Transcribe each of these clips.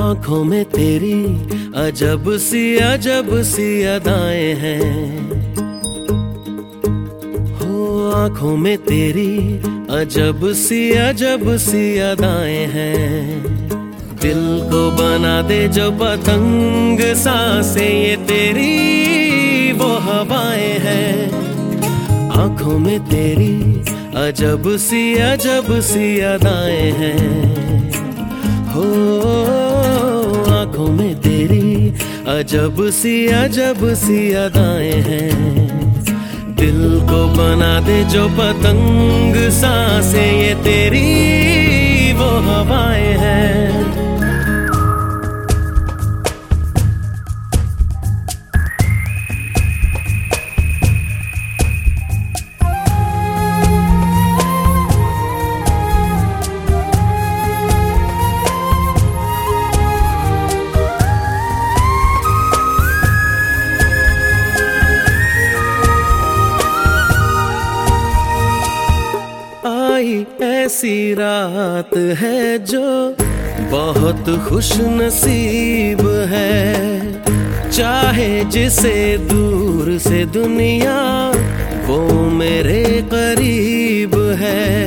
आँखों में तेरी अजब सी अजब सी अदाएँ हैं। हो, आँखों में तेरी अजब सी अजब सी अदाएँ हैं। दिल को बना दे जो पतंग, सांसे ये तेरी, वो हवाएँ हैं। आँखों में तेरी अजब सी अजब सी अदाएँ हैं। हो अजब सी अजब सी अदाएँ हैं। दिल को बना दे जो पतंग, सांसे ये तेरी, वो हवाएँ हैं। आई ऐसी रात है जो बहुत खुश नसीब है। चाहे जिसे दूर से दुनिया, वो मेरे करीब है।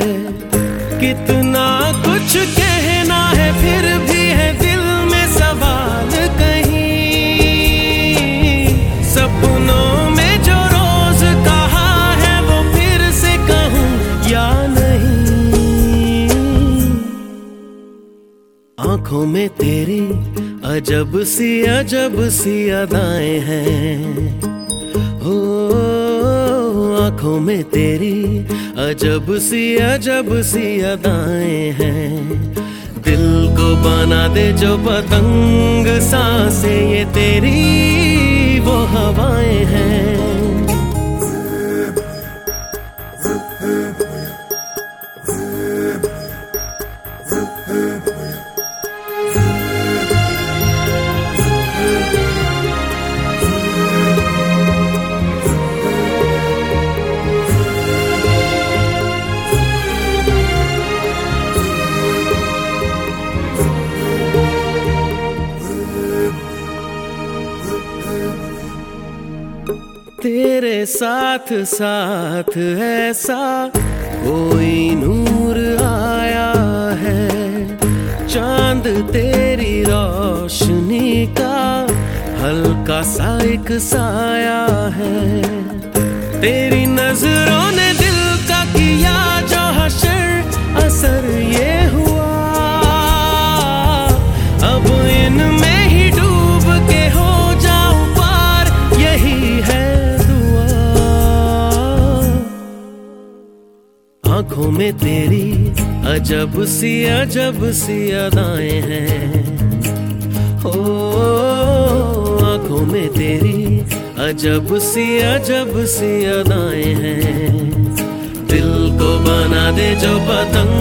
कितना कुछ कहना आँखों में तेरी अजब सी अजब सी अदाएँ हैं। हो आँखों में तेरी अजब सी अजब सी अदाएँ हैं। दिल को बना दे जो पतंग, सांसे ये तेरी, वो हवाएँ हैं। तेरे साथ साथ ऐसा कोई नूर आया है। चाँद तेरी रोशनी का हल्का सा एक साया है। तेरी नज़रों ने दिल आँखों में तेरी अजब सी अजब सी अदाएँ हैं। हो आँखों में तेरी अजब सी अजब सी अदाएँ हैं। दिल को बना दे जो पतंग